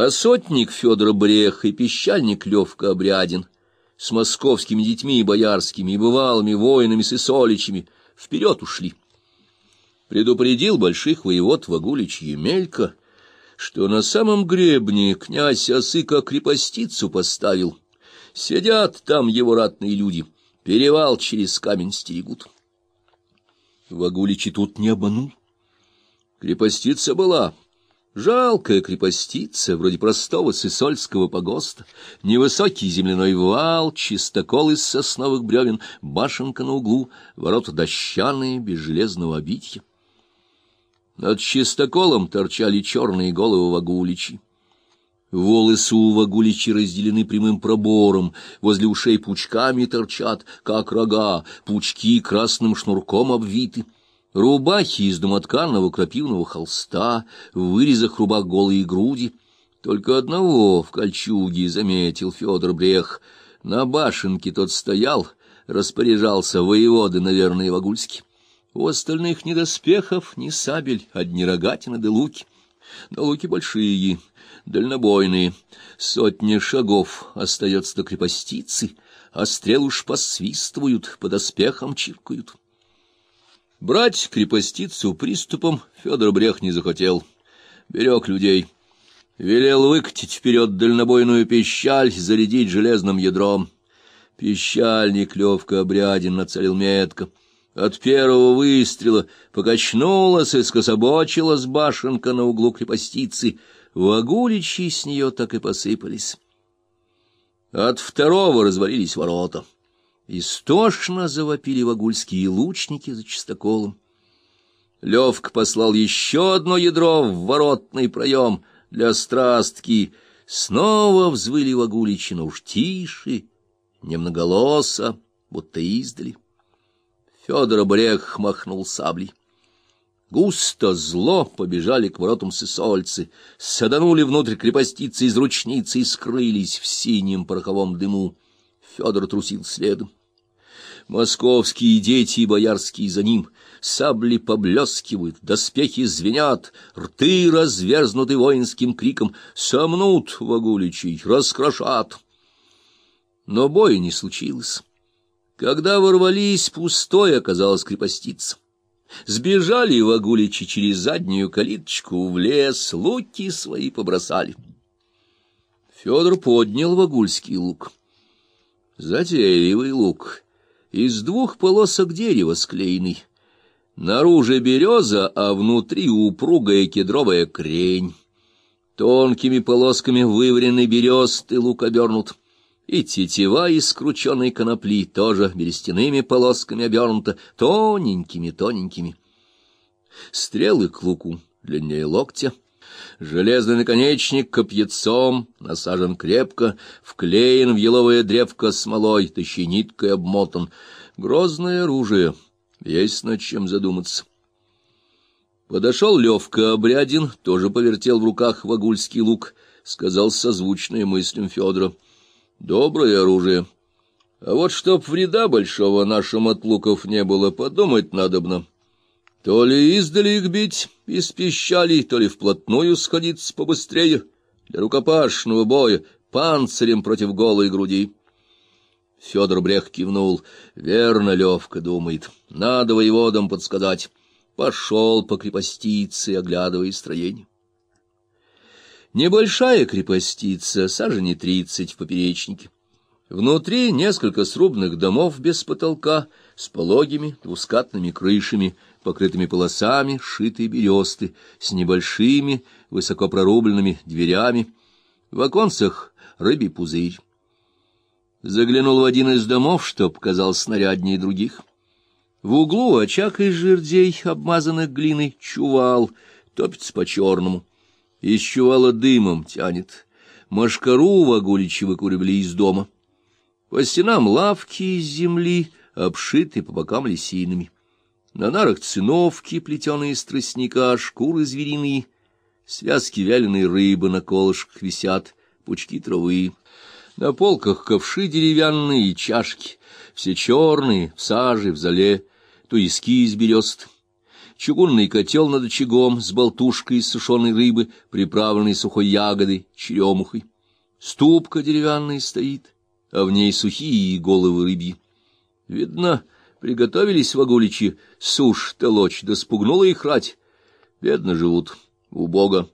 А сотник Федор Брех и пищальник Левка Обрядин с московскими детьми и боярскими, и бывалыми воинами с Исоличами вперед ушли. Предупредил больших воевод Вагулич Емелька, что на самом гребне князь Осыка крепостицу поставил. Сидят там его ратные люди, перевал через камень стерегут. Вагулич и тут не обманул. Крепостица была, жалкая крепостица, вроде простого сысольского погоста, невысокий земляной вал, чистокол из сосновых бревен, башенка на углу, ворота дощаные, без железного обитья. Над чистоколом торчали черные головы вагуличи. Волосы у вагуличи разделены прямым пробором, возле ушей пучками торчат, как рога, пучки красным шнурком обвиты. Рубахи из домотканного крапивного холста, в вырезах рубах голые груди. Только одного в кольчуге заметил Федор Брех. На башенке тот стоял, распоряжался воеводы, наверное, Вагульский. У остальных ни доспехов, ни сабель, одни рогатины да луки. Но луки большие, дальнобойные. Сотни шагов остается до крепостицы, а стрел уж посвистывают, по доспехам чиркают. Брать крепостицу приступом Федор Брех не захотел. Берег людей. Велел выкатить вперед дальнобойную пищаль, зарядить железным ядром. Пищальник Левка Обрядин нацелил метко — от первого выстрела покачнулась и скособочилась башенка на углу крепостицы. Вагуличи с нее так и посыпались. От второго развалились ворота. Истошно завопили вагульские лучники за чистоколом. Левка послал еще одно ядро в воротный проем для страстки. Снова взвыли вагуличи, но уж тише, немноголосо, будто издали. Федор Брех махнул саблей. Густо зло побежали к воротам сысольцы, саданули внутрь крепостицы из ручницы и скрылись в синем пороховом дыму. Федор трусил следом. Московские дети и боярские за ним. Сабли поблескивают, доспехи звенят, рты разверзнуты воинским криком. Сомнут вагуличей, раскрошат. Но боя не случилось. Когда ворвались, пустой оказалась крепостица. Сбежали вагуличи через заднюю калиточку в лес, луки свои побросали. Федор поднял вагульский лук. Затейливый лук, из двух полосок дерева склеенный. Наружу береза, а внутри упругая кедровая крень. Тонкими полосками вываренный бересты лук обернут — и тетива из скрученной конопли тоже берестяными полосками обернута, тоненькими-тоненькими. Стрелы к луку длиннее локтя, железный наконечник копьецом насажен крепко, вклеен в еловое древко смолой, тащи ниткой обмотан. Грозное оружие, есть над чем задуматься. Подошел Левка Обрядин, тоже повертел в руках вагульский лук, сказал созвучные мыслям Федора — Доброе оружие. А вот чтоб вреда большого нашим от луков не было, подумать надобно. То ли издали их бить из пищалей, то ли вплотную сходиться побыстрее для рукопашного боя, панцирем против голой груди. Федор Брех кивнул. Верно, Левка думает. Надо воеводам подсказать. Пошел по крепостице, оглядывая строение. Небольшая крепостица, сажени тридцать в поперечнике. Внутри несколько срубных домов без потолка, с пологими двускатными крышами, покрытыми полосами, шитые бересты, с небольшими, высоко прорубленными дверями. В оконцах рыбий пузырь. Заглянул в один из домов, что показался снаряднее других. В углу очаг из жердей, обмазанных глиной, чувал, топится по-черному. Из чувала дымом тянет. Машкару вагуличи выкуривали из дома. По стенам лавки из земли, обшитые по бокам лисинами. На нарах циновки, плетеные из тростника, шкуры звериные, связки вяленой рыбы на колышках висят, пучки травы. На полках ковши деревянные и чашки, все черные, в саже, в зале, туиски из берест. чугунный котел над очагом с болтушкой из сушеной рыбы, приправленной сухой ягодой, черемухой. Ступка деревянная стоит, а в ней сухие головы рыбьи. Видно, приготовились вагуличи сушь толочь, да спугнула их рать. Бедно живут, убого.